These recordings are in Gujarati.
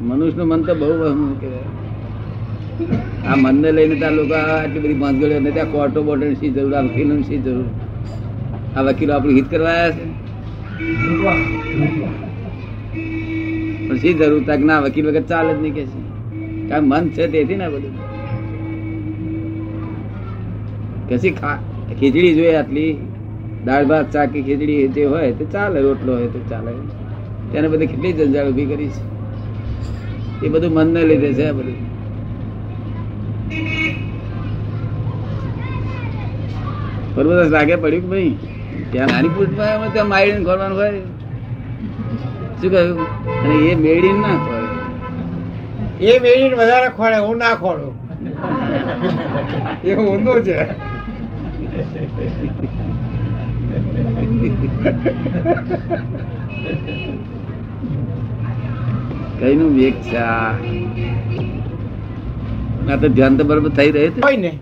મનુષ્યનું મન તો બહુ આ મનને લઈને ત્યાં લોકો આટલી બધી ભાંગડીઓ ને ત્યાં કોર્ટો બોર્ડો શી જરૂર, આ વકીલો શી જરૂર? આ વકીલો આપણું હિત કરવા આવ્યા છે? પણ શી જરૂર? તક ના વકીલ વગર ચાલે જ નહીં કે છે કારણ મન છે તેથી ના બધું. કશી ખીચડી જોઈએ આટલી? દાળ ભાત, શાક ખીચડી જે હોય તે ચાલે, રોટલો હોય તો ચાલે. તેને બધી કેટલી જંજાળ ઊભી કરી છે? એ બધું મનને લીધે છે બધું. બરોબર લાગે પડ્યું કે ભાઈ, ત્યાં નાની ત્યાં માયડીને ખોરવાનું હોય? શું કહ્યું? અને એ મેળીને ના ખોરે એ મેળીને વધારે ખોળે હું ના ખોળું એ ઊંધું છે. કઈ નું વેગ છે? આ તો ધ્યાન તો બરોબર થઈ રહ્યું હોય ને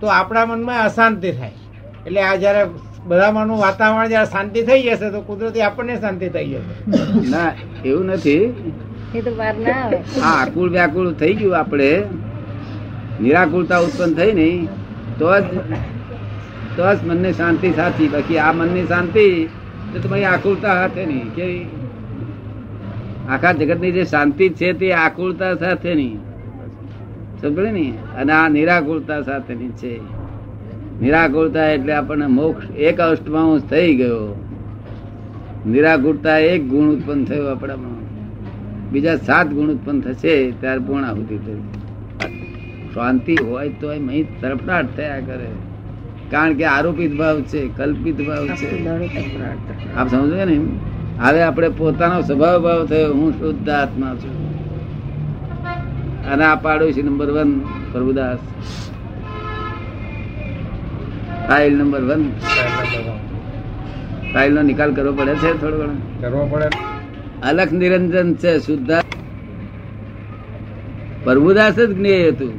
તો આપણા મનમાં અશાંતિ થાય. એટલે આ જયારે બધામાંનું વાતાવરણ જયારે શાંતિ થઈ જશે તો કુદરતી આપણને શાંતિ થઈ જશે. ના એવું નથી. એ તો બહાર ના આવે. આ આકુળ વ્યાકુળ થઈ ગયું આપણે. નિરાકુળતા ઉત્પન્ન થઈ નહીં. તો જ તો જ મનને શાંતિ સાચી. બાકી આ મનની શાંતિ તો તમારી આકુળતા સાથે નહીં. કે આખા જગતની જે શાંતિ છે તે આકુળતા સાથે નહીં સમજે ને? અને આ નિરાકુળતા સાથેની છે. નિરાકુળતા એટલે આપણને મોક્ષ એક અષ્ટમાંશ થઈ ગયો. નિરાકુળતા એક ગુણ ઉત્પન્ન થયો આપણામાં. બીજા સાત ગુણ ઉત્પન્ન થશે ત્યારે પૂર્ણાહુતિ થઈ. શાંતિ હોય તો અહીં તરફડાટ થયા કરે. કારણ કે આરોપિત ભાવ છે કલ્પિત ભાવ છે. આપ સમજો ને હવે આપણે પોતાનો સ્વભાવ ભાવ થયો હું શુદ્ધ આત્મા છું. અને આ પાડોશી number one Prabhudas. File number one file નો નિકાલ કરવો પડે છે થોડો ઘણો. કરવો પડે. અલખ નિરંજન છે શુદ્ધા પ્રભુદાસ જ જ્ઞેય હતું.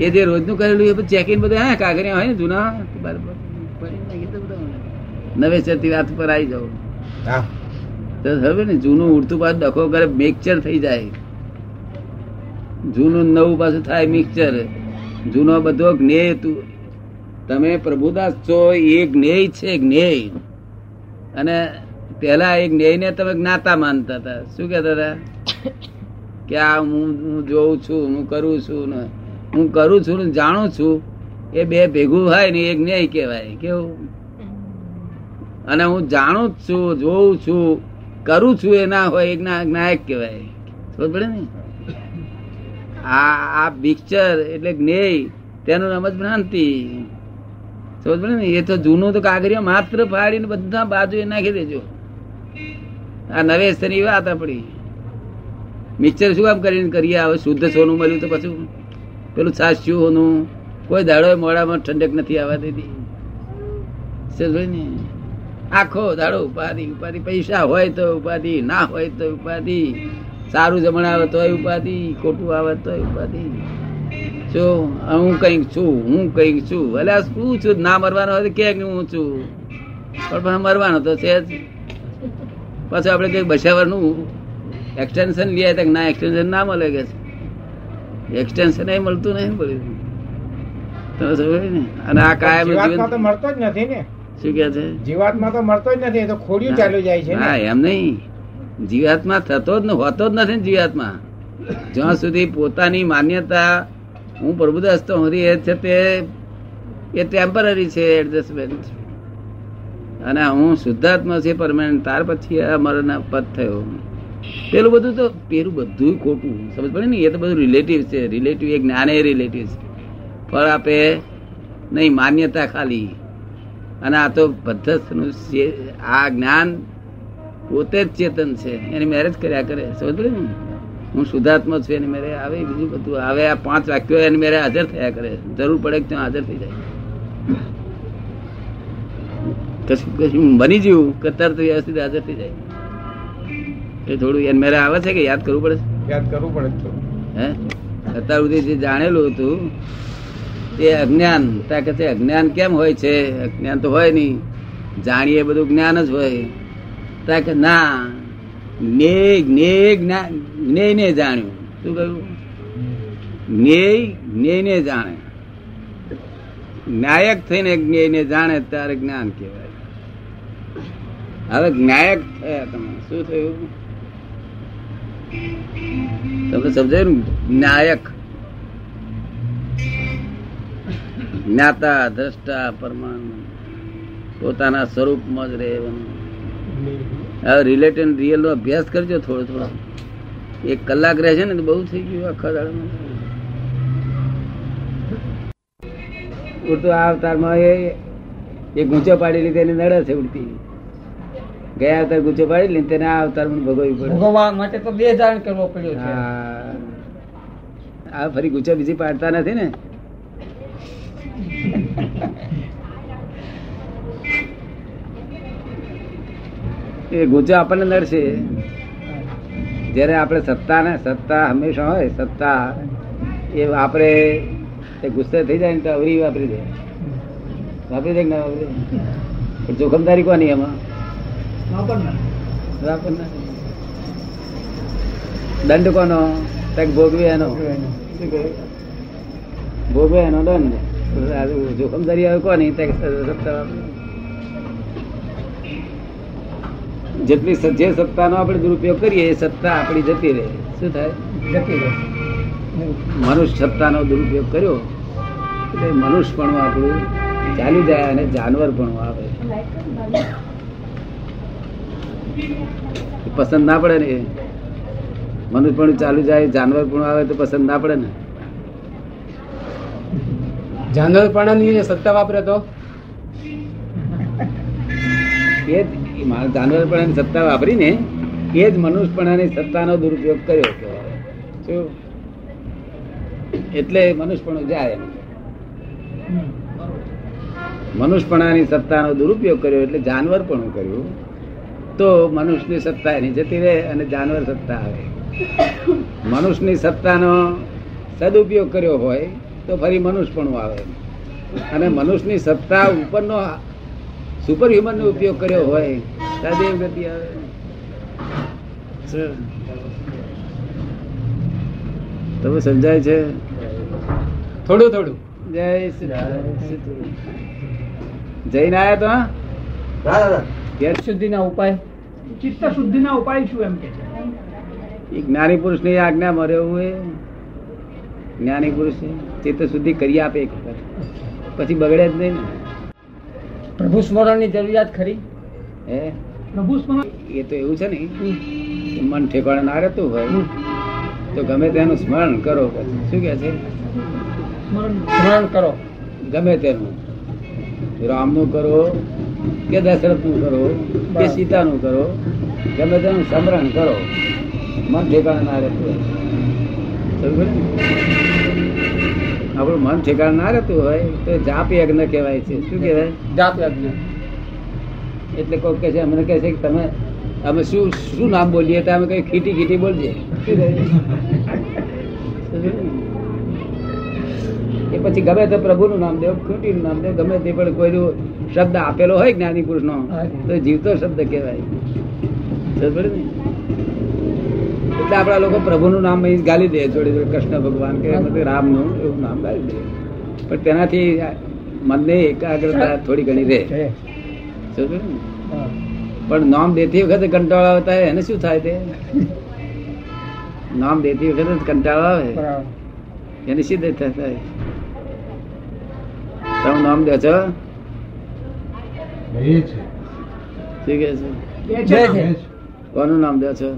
એ જે રોજનું કરેલું એ ચેકિંગ બધું હા કાગરિયા હોય ને જૂના? બરાબર. નવેસરથી વાત પર આવી જાવ તો હવે ને જૂનું ઉડતું પાછું ડખો કરે મિક્સચર થઈ જાય. જૂનું નવું પાછું થાય મિક્સચર જૂનો બધો જ્ઞેય તું તમે પ્રભુદાસ છો એ જ્ઞેય છે જ્ઞેય. અને પેલા એ જ્ઞેય ને તમે જ્ઞાતા માનતા હતા. શું કહેતા હતા? કે આ હું હું જોઉં છું હું કરું છું ને. હું કરું છું ને જાણું છું. એ બે ભેગું હોય ને એ જ્ઞેય કહેવાય. કેવું? અને હું જાણું જ છું, જોઉં છું, કરું છું એ ના હોય એક નાયક કહેવાય. ખબર પડે ને? આ આ પિક્ચર એટલે જ્ઞેય, તેનું નામ જ ભ્રાંતિ. સમજ પડે ને? એ તો જૂનું તો કાગરિયા માત્ર ફાડીને બધા બાજુ નાખી દેજો. આ નવેસરની વાત આપણી. મિક્સર શું કામ કરીને કરીએ? હવે શુદ્ધ સોનું મળ્યું તો પછી પેલું સાસ્યું હોનું કોઈ દાડો મોડામાં ઠંડક નથી આવવા દેતી. સમજ ને? આખો દાડો ઉપાધિ ઉપાધિ. પૈસા હોય તો ઉપાધિ ના હોય તો ઉપાધિ. સારું જમણ આવે તો ઉપાધિ ખોટું આવે તો ઉપાધિ. જો હું કંઈક છું હું કંઈક છું. એટલે શું છું ના મરવાનો હોય તો કે હું છું. પણ મરવાનો તો છે જ. પાછું આપણે કંઈક બસાવવાનું એક્સટેન્શન લઈએ તો ના એક્સટેન્શન ના મળે કે એક્સટેન્શન એ મળતું નહીં પડ્યું તમે સમજ ને? અને આ કાયમ મળતો જ નથી ને. શું કે છે? જીવાતમાં તો મળતો જ નથી તો ખોડિયું ચાલુ જાય છે હા એમ નહીં. જીવાત્મા થતો જ હોતો જ નથી જીવાત્મા. જ્યાં સુધી પોતાની માન્યતા હું પ્રભુદાસ તો હરી એ છે તે એ ટેમ્પરરી છે એડજસ્ટમેન્ટ અને હું શુદ્ધાત્મા છે પરમાનન્ટ ત્યાર પછી અમારો પદ થયો. પેલું બધું તો પેલું બધું ખોટું. સમજ પડે ને? એ તો બધું રિલેટિવ છે. રિલેટિવ એ જ્ઞાને રિલેટિવ છે. ફળ આપે નહીં માન્યતા ખાલી. અને આ તો પદ્ધતિનું આ જ્ઞાન પોતે જ ચેતન છે એની મેરેજ કર્યા કરે સમજ ને? હું શુદ્ધાત્મા છું એની મેરે આવે બીજું બધું આવે આ પાંચ વાક્યો એની મેરે હાજર થયા કરે જરૂર પડે કે ત્યાં હાજર થઈ જાય. કશું કશું બની ગયું કે તરત વ્યવસ્થિત હાજર થઈ જાય. એ થોડું એને મેરે આવે છે કે યાદ કરવું પડે યાદ કરવું પડે હે? અત્યાર સુધી જે જાણેલું હતું તે અજ્ઞાન. ત્યાં કે અજ્ઞાન કેમ હોય છે? અજ્ઞાન તો હોય નહીં. જાણીએ બધું જ્ઞાન જ હોય. ત્યાં કે, ના જ્ઞેય જ્ઞેય જ્ઞા- જ્ઞેયને જાણ્યું. શું કહ્યું? જ્ઞેય જ્ઞેયને જાણે. જ્ઞાયક થઈને જ્ઞેયને જાણે ત્યારે જ્ઞાન કહેવાય. હવે જ્ઞાયક થયા તમે. શું થયું? તમને સમજાયું નાયક જ્ઞાતા દ્રષ્ટા પરમાણુ. પોતાના સ્વરૂપમાં જ રહેવાનું. હવે રિલેટેડ રિયલ નો અભ્યાસ કરજો થોડો થોડો. એક કલાક રહે છે ને બહુ થઈ ગયું આખા દાડામાં. ઉડતું આ અવતારમાં એ એ ગૂંચો પાડી લીધે એને નડે છે ઉડતી. ગયા અવતાર ગુંચો પાડી લીધે તેને આ અવતાર ભોગવવી પડે. ભોગવવા માટે તો બે ધારણ કરવો પડ્યો હા. આ ફરી ગુંચો બીજી પાડતા નથી ને? એ ગુજો આપણને નડશે. જ્યારે આપણે સત્તા ને સત્તા હંમેશા હોય સત્તા એ વાપરે એ ગુસ્સે થઈ જાય ને તો અવરી વાપરી દે. વાપરી દે ના વાપરી દે? જોખમદારી કોની એમાં? દંડ કોનો? તક ભોગવે એનો. ભોગવે એનો દંડ. આ જોખમદારી આવે કોની? સત્તા. જેટલી જે જે સત્તાનો આપણે દુરુપયોગ કરીએ એ સત્તા આપણી જતી રહે. શું થાય? જતી રહે. મનુષ્ય સત્તાનો દુરુપયોગ કર્યો એટલે મનુષ્ય પણ આપણું ચાલી જાય અને જાનવર પણ આવે. પસંદ ના પડે ને મનુષ્ય પણ ચાલુ જાય જાનવર પણ આવે તો પસંદ ના પડે ને. જાનવરપણાની સત્તા વાપરે તો? એ જાનવરપણાની સત્તા વાપરીને એ જ મનુષ્યપણાની સત્તાનો દુરુપયોગ કર્યો કહેવાય શું? એટલે મનુષ્યપણું જાય. મનુષ્યપણાની સત્તાનો દુરુપયોગ કર્યો એટલે જાનવરપણું કર્યું. તો મનુષ્યની સત્તા એની જતી રહે અને જાનવર સત્તા આવે. મનુષ્યની સત્તાનો સદુપયોગ કર્યો હોય તો ફરી મનુષ્યપણું આવે. અને મનુષ્યની સત્તા ઉપરનો સુપર હ્યુમન નો ઉપયોગ કર્યો હોય સદેવ ગતિ આવે. તમે સમજાય છે? થોડું થોડું. જય શ્રી જઈને આવ્યા તો ત્યાં સુધીના ઉપાય ચિત્ત શુદ્ધિના ઉપાય? શું એમ કે છે? જ્ઞાની પુરુષની આજ્ઞામાં રહેવું એ. જ્ઞાની પુરુષ ચિત્ત શુદ્ધિ કરી આપે એક વખત. પછી બગડે જ નહીં ને. પ્રભુ સ્મરણની જરૂરિયાત ખરી? હે? પ્રભુ સ્મરણ એ તો એવું છે ને મન ઠેકાણે ના રહેતું હોય તો ગમે તેનું સ્મરણ કરો પછી. શું કે છે? સ્મરણ કરો. ગમે તેનું. રામનું કરો કે દશરથનું કરો કે સીતાનું કરો ગમે તેનું સ્મરણ કરો મન ઠેકાણે ના રહેતું હોય? આપણું મન ઠેકાણ ના રહેતું હોય તો જાપ યજ્ઞ કહેવાય છે. શું કહેવાય? જાપ યજ્ઞ. એટલે કોઈ કહે છે અમને કહે છે કે તમે અમે શું શું નામ બોલીએ તો અમે કઈ ખીટી ખીટી બોલજે. એ પછી ગમે તે પ્રભુનું નામ દેવ ખીટીનું નામ દેવ ગમે તે પણ કોઈ શબ્દ આપેલો હોય જ્ઞાની પુરુષનો તો જીવતો શબ્દ કહેવાય. ને? એટલે આપણા લોકો પ્રભુનું નામ અહીં ગાલી દે જોડે જોડે કૃષ્ણ ભગવાન કે રામ રામનું એવું નામ ગાલી દે. પણ તેનાથી મનને એકાગ્રતા થોડી ઘણી રહે. પણ નામ દેતી વખતે કંટાળો આવતા હોય એને શું થાય તે? નામ દેતી વખતે કંટાળો આવે. એને શી દશા થાય? તમે નામ દે છો. કોનું નામ દે છો?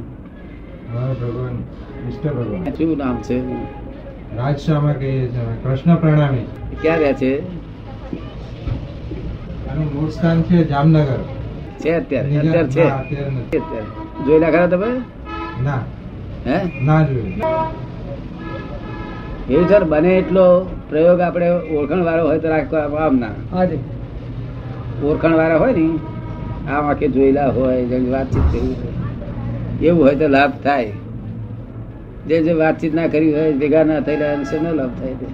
ભગવાન કૃષ્ણ ભગવાન. શું નામ છે? રાજશામાં કહીએ છીએ કૃષ્ણ પ્રણામી. ક્યાં રહે છે? આનું મૂળ સ્થાન છે જામનગર. છે અત્યારે અત્યારે છે? ના, અત્યારે નથી. અત્યારે. તમે? ના. હે? ના જોયું એવું છે બને એટલો પ્રયોગ આપણે ઓળખણ વાળો હોય તો રાખવા આમ ના ઓળખણ વાળા હોય ને આમ આખે જોયેલા હોય જેની વાતચીત કરી હોય. એવું હોય તો લાભ થાય. જે જે વાતચીત ના કરી હોય ભેગા ના થયેલા એને શેનો લાભ થાય? તે?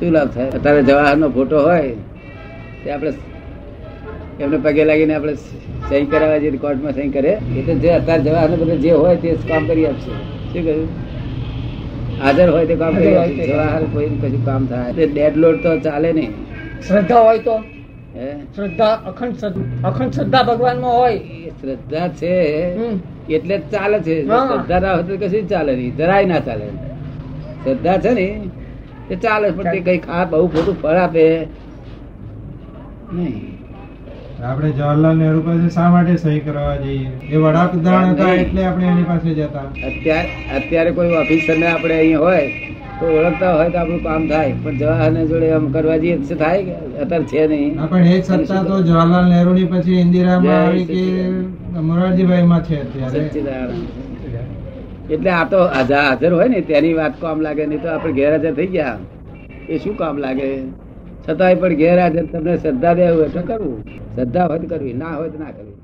શું લાભ થાય? અત્યારે જવાહરનો ફોટો હોય તે આપણે એમને પગે લાગીને આપણે સહી કરાવવા જે કોર્ટમાં સહી કરે એ તો જે અત્યારે જવાહર બધું જે હોય તે કામ કરી આપશે. શું કહ્યું? હાજર હોય તે કામ કરી આપશે. જવાહર કોઈ કશું કામ થાય. એટલે ડેડ લોડ તો ચાલે નહીં. શ્રદ્ધા હોય તો? શ્રદ્ધા અખંડ અખંડ શ્રદ્ધા ભગવાનમાં હોય શ્રદ્ધા છે એટલે ચાલે છે. શ્રદ્ધા ના હોય તો કશું ચાલે નહીં. જરાય ના ચાલે. શ્રદ્ધા છે ને એ ચાલે પણ તે કઈ ખા બહુ ખોટું ફળ આપે. નહીં. આપણે જવાહરલાલ નહેરુ પાસે શા માટે સહી કરવા જઈએ? એ વડાપ્રધાન હતા એટલે આપણે એની પાસે જતા. અત્યારે અત્યારે કોઈ ઓફિસર ને આપણે અહીંયા હોય ઓળખતા હોય તો આપણું કામ થાય. પણ જવાહર જોડે આમ કરવા જઈએ તો થાય કે અત્યારે છે નહીં. પણ એ સત્તા તો જવાહરલાલ નહેરુ ની પછી ઇન્દિરામાં આવી કે મોરારજીભાઈ માં છે અત્યારે. એટલે આ તો હાજા- હાજર હોય ને તેની વાત કામ લાગે નહીં તો આપણે ગેરહાજર થઈ ગયા. એ શું કામ લાગે? છતાંય પણ ગેરહાજર તમને શ્રદ્ધા દેવું હોય તો કરવું. શ્રદ્ધા હોય તો કરવી ના હોય તો ના કરવી.